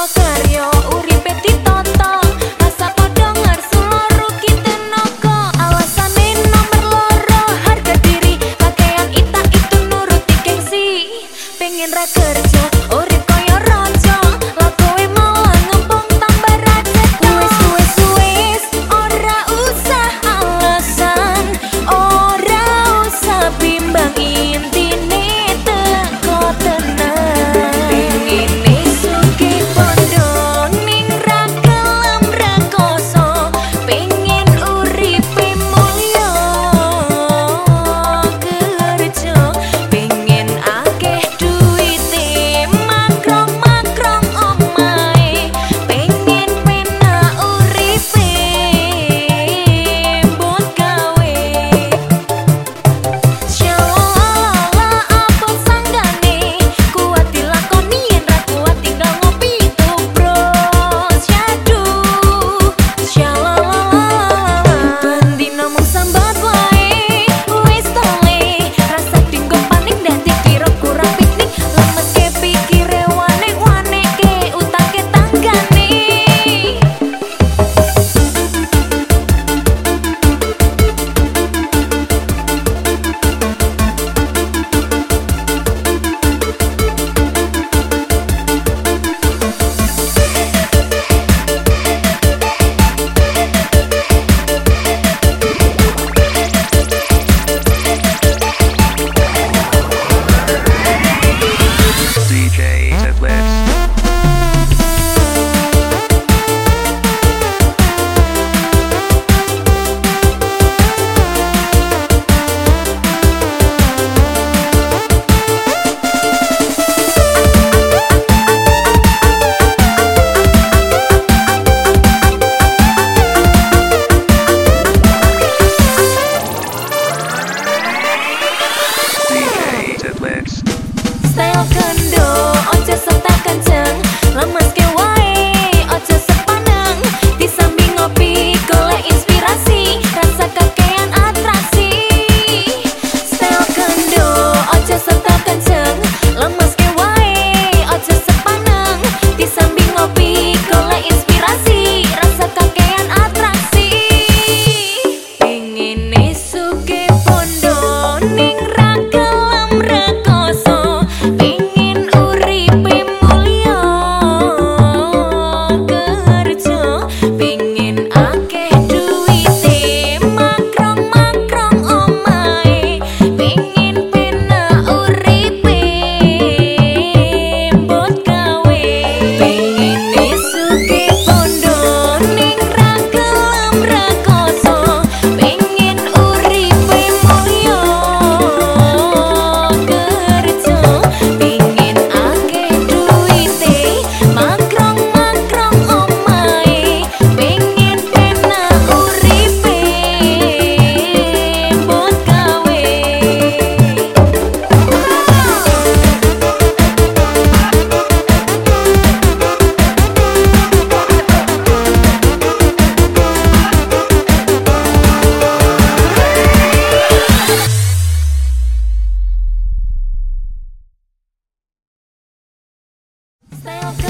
más. sel kendang smell good.